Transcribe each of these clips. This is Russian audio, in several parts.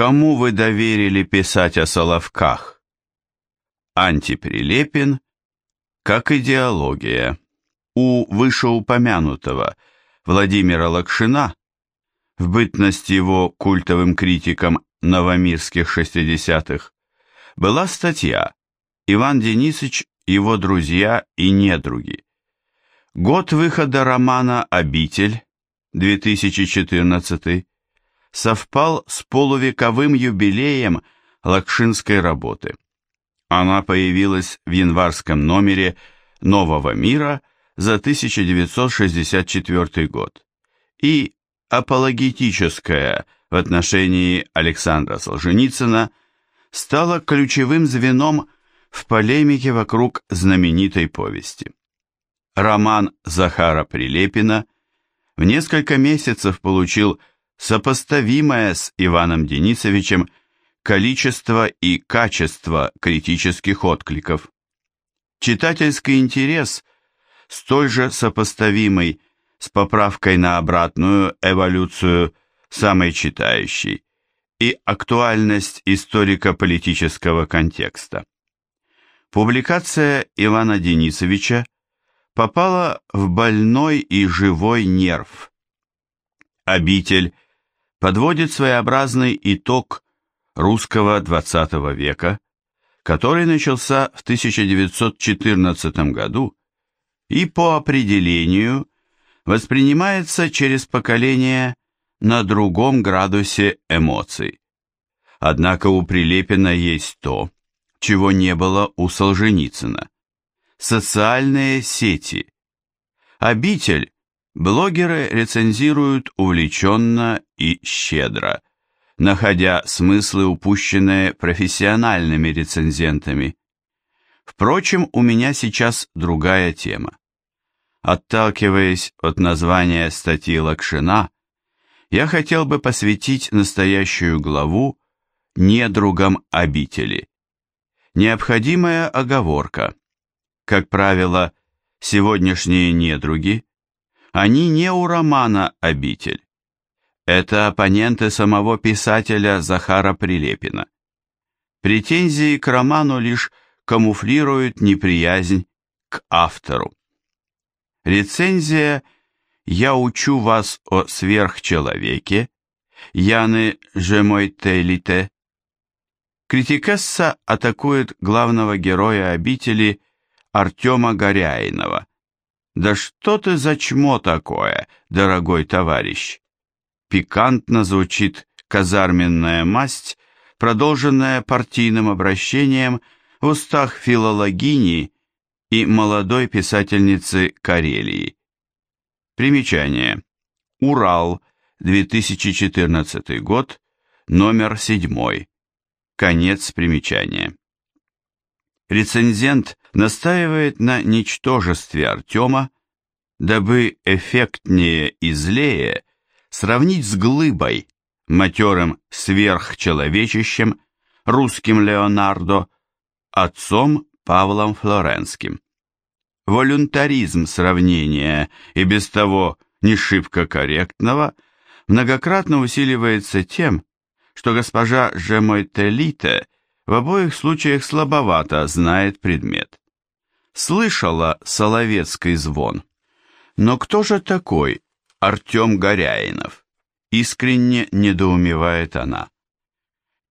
Кому вы доверили писать о Соловках? Антиприлепин, как идеология. У вышеупомянутого Владимира Лакшина, в бытность его культовым критиком новомирских шестидесятых, была статья «Иван Денисович, его друзья и недруги». Год выхода романа «Обитель» 2014 совпал с полувековым юбилеем Лакшинской работы. Она появилась в январском номере «Нового мира» за 1964 год и апологетическая в отношении Александра Солженицына стала ключевым звеном в полемике вокруг знаменитой повести. Роман Захара Прилепина в несколько месяцев получил сопоставимое с Иваном Денисовичем количество и качество критических откликов. Читательский интерес, столь же сопоставимый с поправкой на обратную эволюцию самой читающей, и актуальность историко-политического контекста. Публикация Ивана Денисовича попала в больной и живой нерв. Обитель подводит своеобразный итог русского XX века, который начался в 1914 году и по определению воспринимается через поколение на другом градусе эмоций. Однако у Прилепина есть то, чего не было у Солженицына. Социальные сети. Обитель блогеры рецензируют увлеченно и щедро, находя смыслы, упущенные профессиональными рецензентами. Впрочем, у меня сейчас другая тема. Отталкиваясь от названия статьи Лакшина, я хотел бы посвятить настоящую главу недругам обители. Необходимая оговорка. Как правило, сегодняшние недруги, они не у романа «Обитель». Это оппоненты самого писателя Захара Прилепина. Претензии к роману лишь камуфлируют неприязнь к автору. Рецензия «Я учу вас о сверхчеловеке» Яны Жемойтелите. Критикесса атакует главного героя обители Артема Горяинова. «Да что ты за чмо такое, дорогой товарищ?» Пикантно звучит казарменная масть, продолженная партийным обращением в устах филологини и молодой писательницы Карелии. Примечание. Урал, 2014 год, номер 7. Конец примечания. Рецензент настаивает на ничтожестве Артема, дабы эффектнее и злее сравнить с глыбой, матерым сверхчеловечищем, русским Леонардо, отцом Павлом Флоренским. Волюнтаризм сравнения и без того не шибко корректного многократно усиливается тем, что госпожа Жемойтелите в обоих случаях слабовато знает предмет. Слышала соловецкий звон. Но кто же такой Артем Горяинов? Искренне недоумевает она.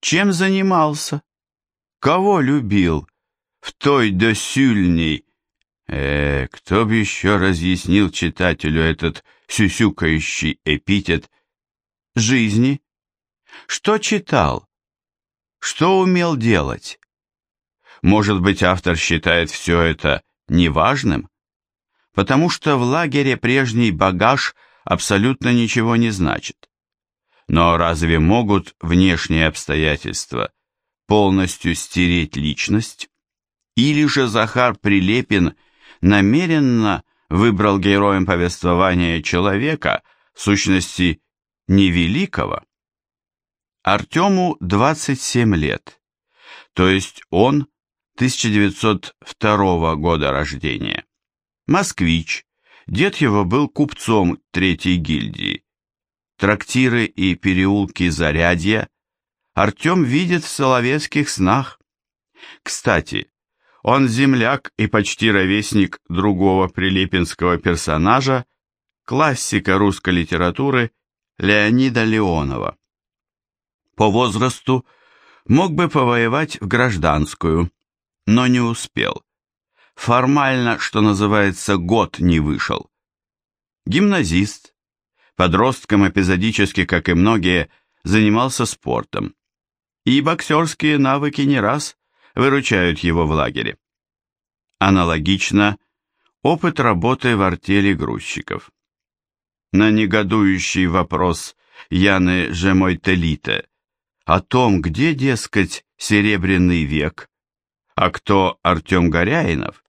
Чем занимался? Кого любил? В той досюльней... Э, кто бы еще разъяснил читателю этот сюсюкающий эпитет жизни? Что читал? Что умел делать? Может быть, автор считает все это неважным? Потому что в лагере прежний багаж абсолютно ничего не значит. Но разве могут внешние обстоятельства полностью стереть личность? Или же Захар Прилепин намеренно выбрал героем повествования человека, в сущности, невеликого? Артему 27 лет, то есть он 1902 года рождения. Москвич, дед его был купцом третьей гильдии. Трактиры и переулки Зарядья, Артем видит в соловецких снах. Кстати, он земляк и почти ровесник другого прилепинского персонажа, классика русской литературы Леонида Леонова. По возрасту мог бы повоевать в гражданскую, но не успел. Формально, что называется, год не вышел. Гимназист, подростком эпизодически, как и многие, занимался спортом. И боксерские навыки не раз выручают его в лагере. Аналогично опыт работы в артели грузчиков. На негодующий вопрос Яны Жемойтелите о том, где, дескать, Серебряный век, а кто Артем Горяинов,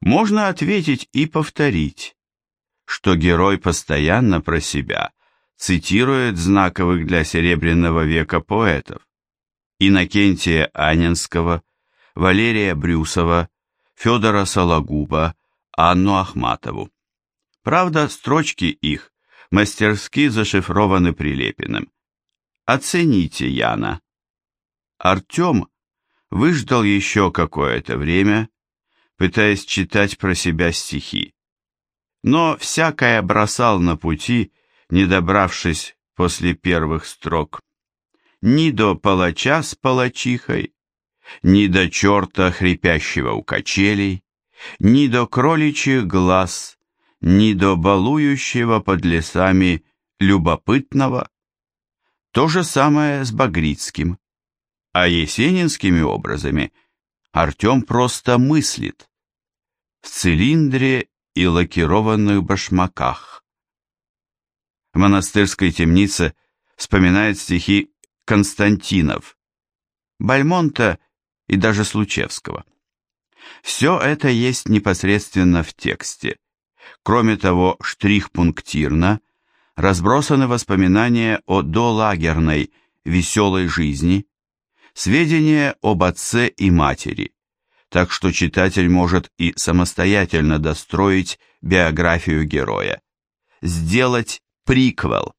можно ответить и повторить, что герой постоянно про себя цитирует знаковых для Серебряного века поэтов Иннокентия Анинского, Валерия Брюсова, Федора Сологуба, Анну Ахматову. Правда, строчки их мастерски зашифрованы Прилепиным. Оцените Яна. Артем выждал еще какое-то время, пытаясь читать про себя стихи. Но всякое бросал на пути, не добравшись после первых строк. Ни до палача с палачихой, ни до черта, хрипящего у качелей, ни до кроличьих глаз, ни до балующего под лесами любопытного. То же самое с Багрицким. А есенинскими образами Артем просто мыслит. В цилиндре и лакированных башмаках. В монастырской темнице вспоминает стихи Константинов, Бальмонта и даже Случевского. Все это есть непосредственно в тексте. Кроме того, штрих-пунктирно разбросаны воспоминания о долагерной веселой жизни, сведения об отце и матери, так что читатель может и самостоятельно достроить биографию героя, сделать приквел.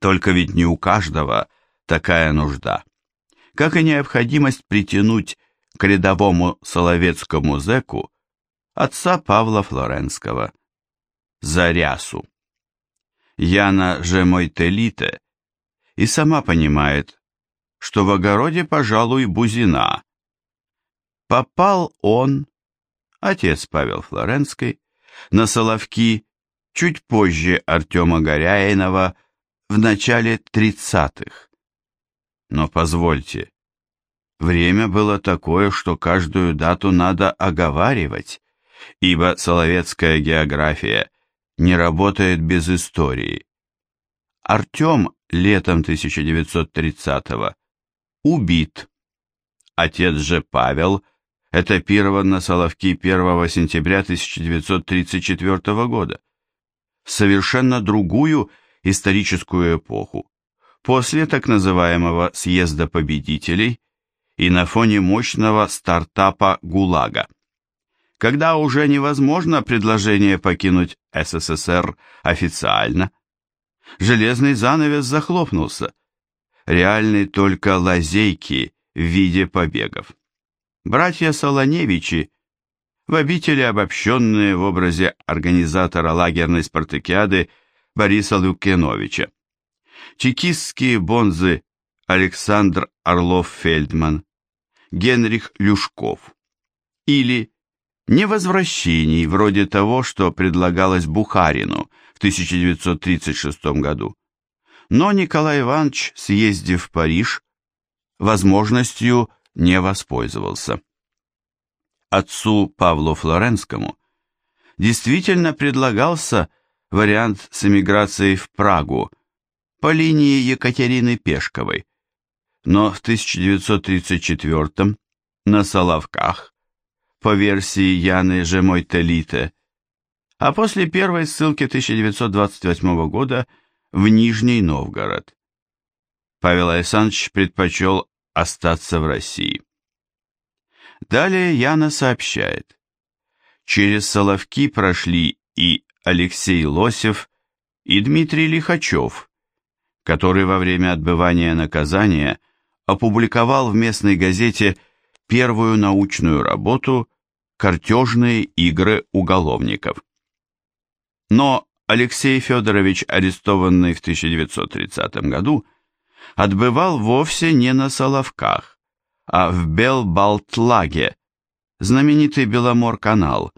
Только ведь не у каждого такая нужда, как и необходимость притянуть к рядовому соловецкому зэку отца Павла Флоренского, Зарясу. Яна же Мойтелите и сама понимает, что в огороде, пожалуй, бузина. Попал он, отец Павел Флоренский, на Соловки чуть позже Артема Горяинова в начале тридцатых. Но позвольте, время было такое, что каждую дату надо оговаривать, ибо соловецкая география не работает без истории. Артем летом 1930-го убит. Отец же Павел этапирован на Соловки 1 сентября 1934 года, в совершенно другую историческую эпоху, после так называемого съезда победителей и на фоне мощного стартапа ГУЛАГа. Когда уже невозможно предложение покинуть СССР официально, железный занавес захлопнулся, реальны только лазейки в виде побегов. Братья Солоневичи, в обители обобщенные в образе организатора лагерной спартакиады Бориса Лукьяновича. Чекистские бонзы Александр Орлов-Фельдман, Генрих Люшков. Или невозвращений вроде того, что предлагалось Бухарину в 1936 году. Но Николай Иванович, съездив в Париж, возможностью не воспользовался. Отцу Павлу Флоренскому действительно предлагался вариант с эмиграцией в Прагу по линии Екатерины Пешковой, но в 1934 на Соловках, по версии Яны Жемойтелите, а после первой ссылки 1928 года – в Нижний Новгород. Павел Александрович предпочел остаться в России. Далее Яна сообщает. Через Соловки прошли и Алексей Лосев, и Дмитрий Лихачев, который во время отбывания наказания опубликовал в местной газете первую научную работу «Картежные игры уголовников». Но Алексей Федорович, арестованный в 1930 году, отбывал вовсе не на Соловках, а в Белбалтлаге, знаменитый Беломор-канал.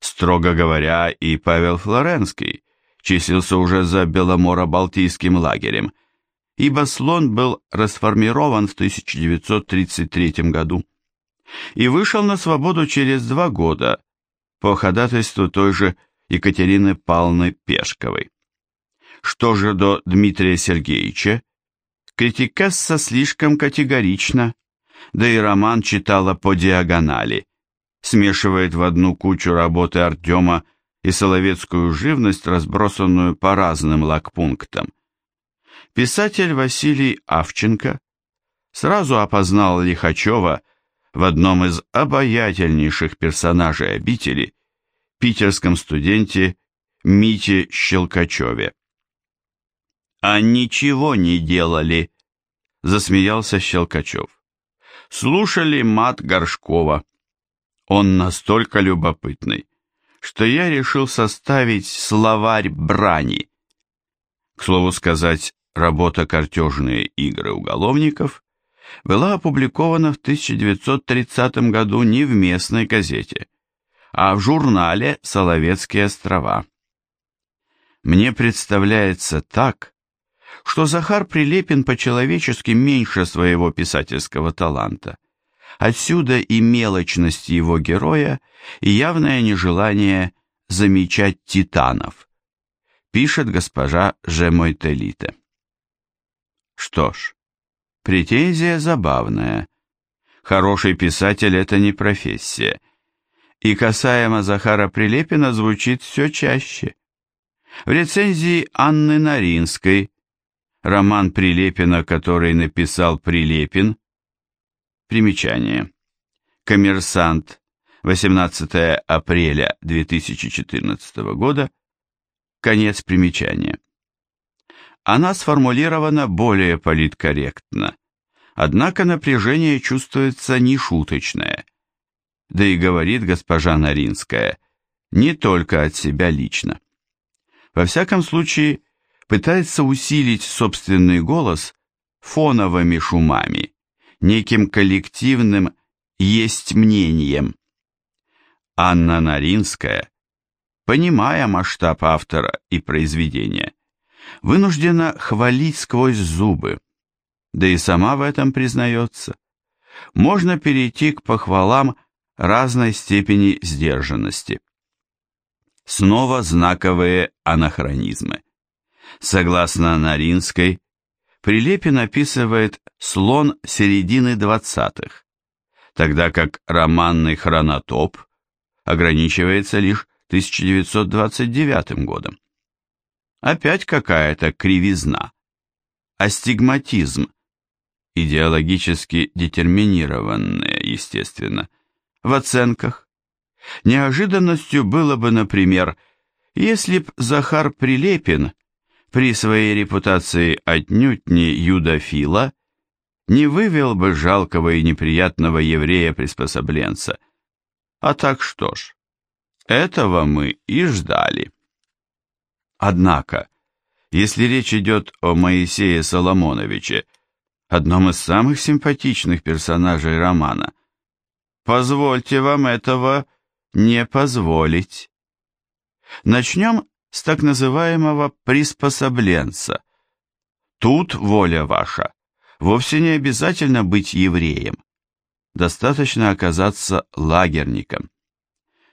Строго говоря, и Павел Флоренский числился уже за Беломоро-Балтийским лагерем, ибо слон был расформирован в 1933 году и вышел на свободу через два года по ходатайству той же Екатерины Павловны Пешковой. Что же до Дмитрия Сергеевича, критикесса слишком категорично, да и роман читала по диагонали, смешивает в одну кучу работы Артема и соловецкую живность, разбросанную по разным лагпунктам. Писатель Василий Авченко сразу опознал Лихачева в одном из обаятельнейших персонажей обители, питерском студенте Мите Щелкачеве. «А ничего не делали», — засмеялся Щелкачев. «Слушали мат Горшкова. Он настолько любопытный, что я решил составить словарь брани». К слову сказать, работа «Картежные игры уголовников» была опубликована в 1930 году не в местной газете, а в журнале «Соловецкие острова». Мне представляется так, что Захар Прилепин по-человечески меньше своего писательского таланта. Отсюда и мелочность его героя, и явное нежелание замечать титанов, пишет госпожа Жемойтелите. Что ж, претензия забавная. Хороший писатель – это не профессия – и касаемо Захара Прилепина звучит все чаще. В рецензии Анны Наринской роман Прилепина, который написал Прилепин, примечание. Коммерсант, 18 апреля 2014 года, конец примечания. Она сформулирована более политкорректно, однако напряжение чувствуется нешуточное – да и говорит госпожа Наринская, не только от себя лично. Во всяком случае, пытается усилить собственный голос фоновыми шумами, неким коллективным есть мнением. Анна Наринская, понимая масштаб автора и произведения, вынуждена хвалить сквозь зубы, да и сама в этом признается. Можно перейти к похвалам разной степени сдержанности. Снова знаковые анахронизмы. Согласно Наринской, Прилепин описывает слон середины 20-х, тогда как романный хронотоп ограничивается лишь 1929 годом. Опять какая-то кривизна, астигматизм, идеологически детерминированные, естественно, в оценках. Неожиданностью было бы, например, если б Захар Прилепин при своей репутации отнюдь не юдофила не вывел бы жалкого и неприятного еврея-приспособленца. А так что ж, этого мы и ждали. Однако, если речь идет о Моисее Соломоновиче, одном из самых симпатичных персонажей романа, Позвольте вам этого не позволить. Начнем с так называемого приспособленца. Тут воля ваша. Вовсе не обязательно быть евреем. Достаточно оказаться лагерником.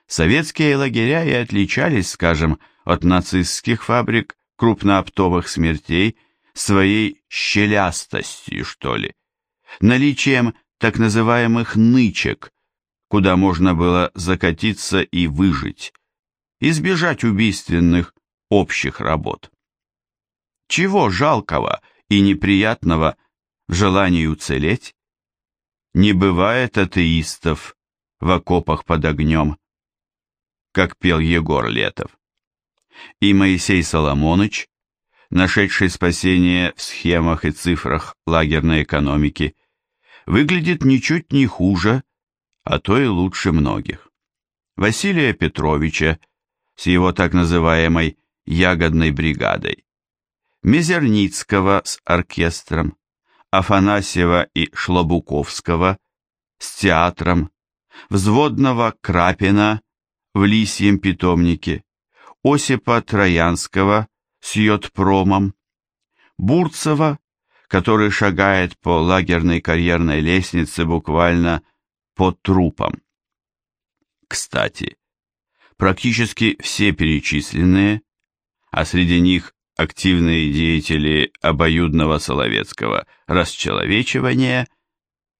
Советские лагеря и отличались, скажем, от нацистских фабрик крупнооптовых смертей своей щелястостью, что ли, наличием так называемых нычек, куда можно было закатиться и выжить, избежать убийственных общих работ. Чего жалкого и неприятного в желании уцелеть? Не бывает атеистов в окопах под огнем, как пел Егор Летов. И Моисей Соломоныч нашедший спасение в схемах и цифрах лагерной экономики, выглядит ничуть не хуже, а то и лучше многих. Василия Петровича с его так называемой «ягодной бригадой», Мизерницкого с оркестром, Афанасьева и Шлобуковского с театром, взводного Крапина в Лисьем питомнике, Осипа Троянского с йодпромом, Бурцева, который шагает по лагерной карьерной лестнице буквально под трупом. Кстати, практически все перечисленные, а среди них активные деятели обоюдного соловецкого расчеловечивания,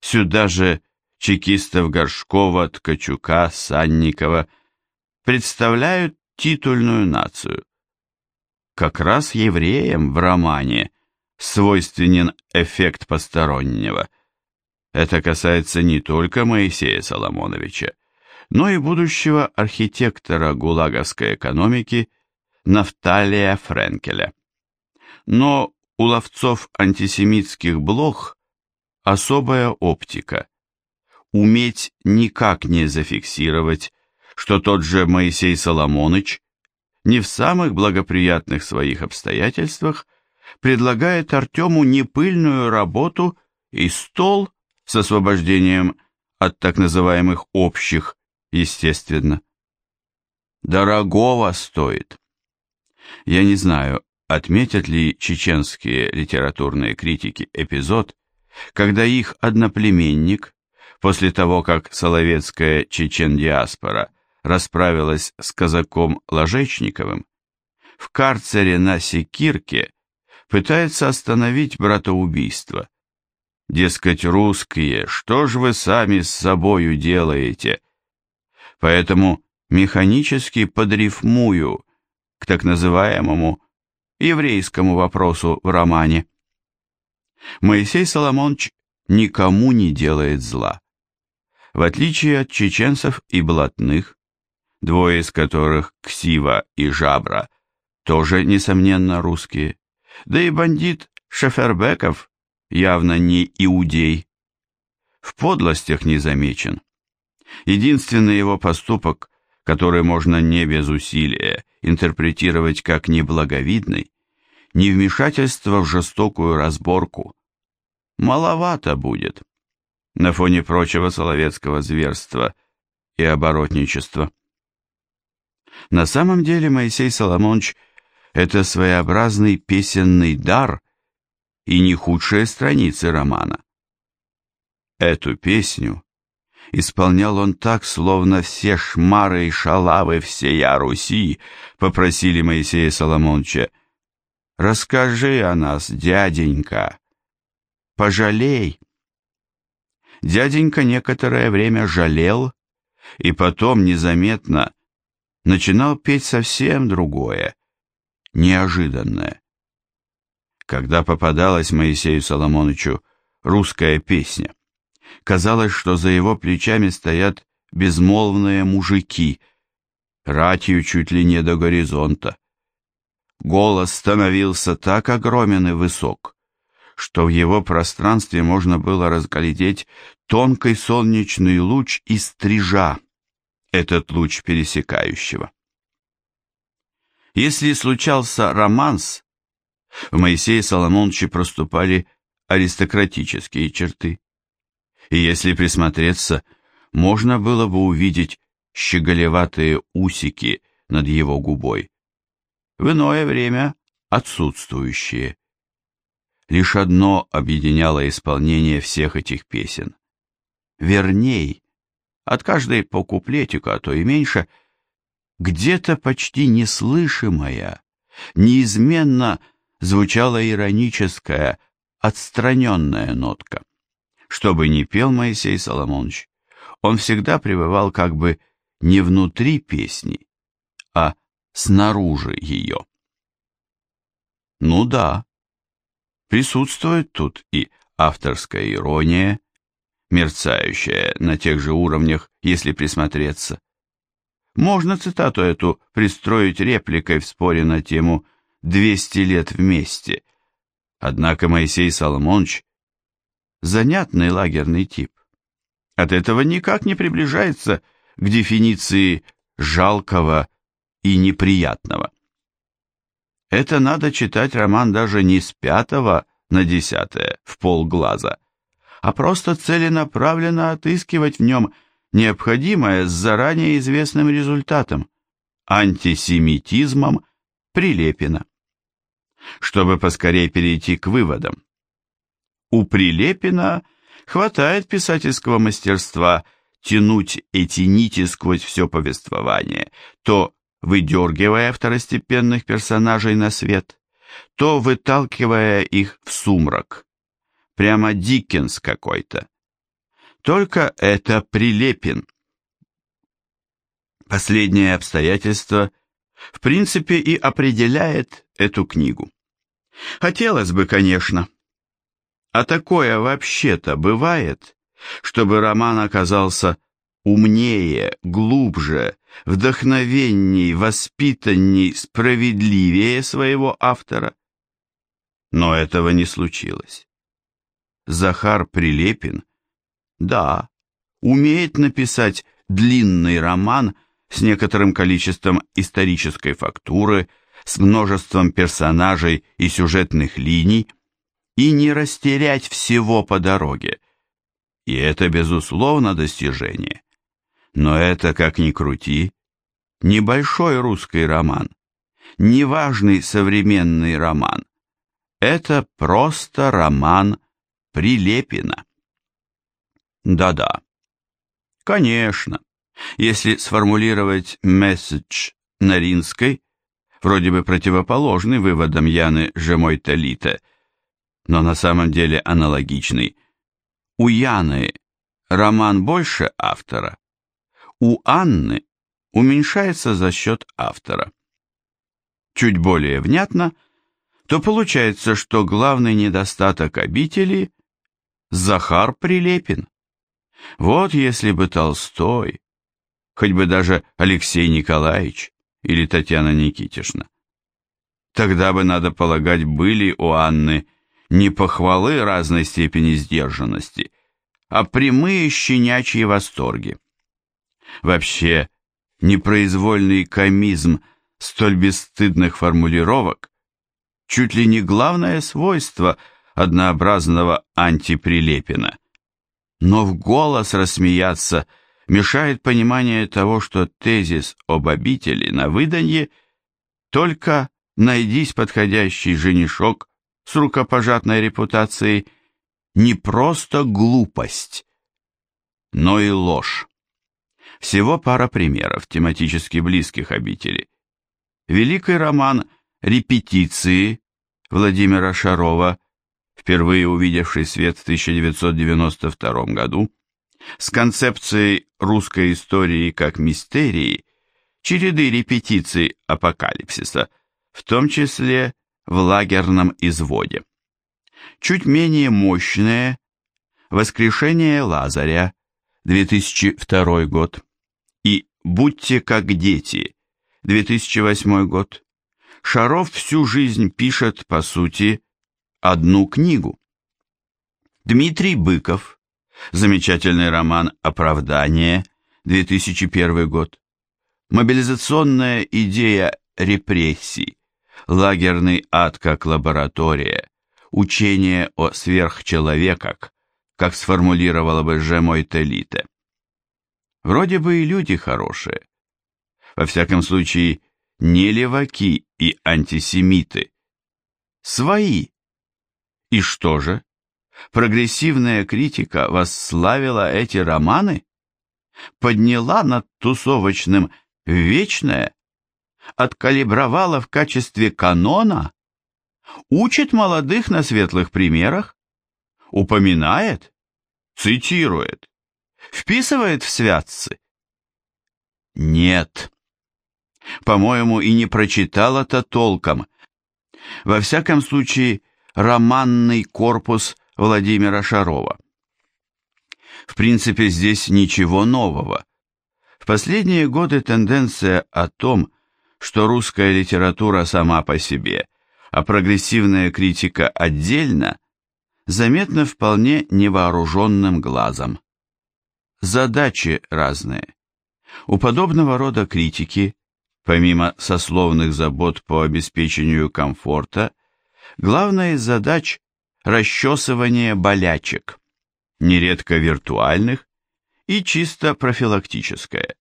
сюда же чекистов Горшкова, Ткачука, Санникова, представляют титульную нацию. Как раз евреям в романе свойственен эффект постороннего. Это касается не только Моисея Соломоновича, но и будущего архитектора гулаговской экономики Нафталия Френкеля. Но у ловцов антисемитских блох особая оптика. Уметь никак не зафиксировать что тот же Моисей Соломоныч не в самых благоприятных своих обстоятельствах предлагает Артему непыльную работу и стол с освобождением от так называемых общих, естественно. Дорогого стоит. Я не знаю, отметят ли чеченские литературные критики эпизод, когда их одноплеменник, после того, как Соловецкая чечен-диаспора расправилась с казаком Ложечниковым, в карцере на Секирке пытается остановить братоубийство. Дескать, русские, что ж вы сами с собою делаете? Поэтому механически подрифмую к так называемому еврейскому вопросу в романе. Моисей Соломонович никому не делает зла. В отличие от чеченцев и блатных, двое из которых, Ксива и Жабра, тоже, несомненно, русские. Да и бандит Шефербеков явно не иудей. В подлостях не замечен. Единственный его поступок, который можно не без усилия интерпретировать как неблаговидный, невмешательство в жестокую разборку. Маловато будет на фоне прочего соловецкого зверства и оборотничества. На самом деле Моисей Соломонович – это своеобразный песенный дар и не худшие страницы романа. Эту песню исполнял он так, словно все шмары и шалавы всея Руси попросили Моисея Соломоновича «Расскажи о нас, дяденька, пожалей». Дяденька некоторое время жалел, и потом незаметно начинал петь совсем другое, неожиданное. Когда попадалась Моисею Соломоновичу русская песня, казалось, что за его плечами стоят безмолвные мужики, ратью чуть ли не до горизонта. Голос становился так огромен и высок, что в его пространстве можно было разглядеть тонкий солнечный луч из стрижа, этот луч пересекающего. Если случался романс, в Моисее Соломоновиче проступали аристократические черты. И если присмотреться, можно было бы увидеть щеголеватые усики над его губой. В иное время отсутствующие. Лишь одно объединяло исполнение всех этих песен. Верней, от каждой по куплетику, а то и меньше, где-то почти неслышимая, неизменно звучала ироническая, отстраненная нотка. Что бы ни пел Моисей Соломонович, он всегда пребывал как бы не внутри песни, а снаружи ее. Ну да, присутствует тут и авторская ирония, мерцающая на тех же уровнях, если присмотреться. Можно цитату эту пристроить репликой в споре на тему 200 лет вместе. Однако Моисей Соломонович – занятный лагерный тип. От этого никак не приближается к дефиниции жалкого и неприятного. Это надо читать роман даже не с пятого на десятое, в полглаза, а просто целенаправленно отыскивать в нем необходимое с заранее известным результатом – антисемитизмом Прилепина. Чтобы поскорее перейти к выводам. У Прилепина хватает писательского мастерства тянуть эти нити сквозь все повествование, то выдергивая второстепенных персонажей на свет, то выталкивая их в сумрак. Прямо Диккенс какой-то. Только это Прилепин. Последнее обстоятельство в принципе и определяет эту книгу. Хотелось бы, конечно. А такое вообще-то бывает, чтобы роман оказался умнее, глубже, вдохновенней, воспитанней, справедливее своего автора. Но этого не случилось. Захар Прилепин, да, умеет написать длинный роман с некоторым количеством исторической фактуры, с множеством персонажей и сюжетных линий, и не растерять всего по дороге. И это, безусловно, достижение. Но это, как ни крути, небольшой русский роман, неважный современный роман. Это просто роман Прилепина. Да-да. Конечно, если сформулировать месседж Наринской, вроде бы противоположный выводам Яны Жемой-Талита, но на самом деле аналогичный, у Яны роман больше автора, у Анны уменьшается за счет автора. Чуть более внятно, то получается, что главный недостаток обители – Захар Прилепин. Вот если бы Толстой, хоть бы даже Алексей Николаевич или Татьяна Никитишна. Тогда бы, надо полагать, были у Анны не похвалы разной степени сдержанности, а прямые щенячьи восторги. Вообще, непроизвольный комизм столь бесстыдных формулировок чуть ли не главное свойство однообразного антиприлепина. Но в голос рассмеяться мешает понимание того, что тезис об обители на выданье только найдись подходящий женишок с рукопожатной репутацией не просто глупость, но и ложь. Всего пара примеров тематически близких обителей. Великий роман «Репетиции» Владимира Шарова, впервые увидевший свет в 1992 году, с концепцией русской истории как мистерии, череды репетиций апокалипсиса, в том числе в лагерном изводе. Чуть менее мощное «Воскрешение Лазаря», 2002 год, и «Будьте как дети», 2008 год, Шаров всю жизнь пишет, по сути, одну книгу. Дмитрий Быков, замечательный роман «Оправдание», 2001 год, мобилизационная идея репрессий, лагерный ад как лаборатория, учение о сверхчеловеках, как сформулировала бы Жемой Телите. Вроде бы и люди хорошие. Во всяком случае, не леваки и антисемиты. Свои. И что же? Прогрессивная критика восславила эти романы? Подняла над тусовочным вечное? Откалибровала в качестве канона? Учит молодых на светлых примерах? Упоминает? Цитирует? Вписывает в святцы? Нет. По-моему, и не прочитал это толком. Во всяком случае, романный корпус Владимира Шарова. В принципе, здесь ничего нового. В последние годы тенденция о том, что русская литература сама по себе а прогрессивная критика отдельно заметна вполне невооруженным глазом. Задачи разные. У подобного рода критики, помимо сословных забот по обеспечению комфорта, главная из задач – расчесывание болячек, нередко виртуальных и чисто профилактическое.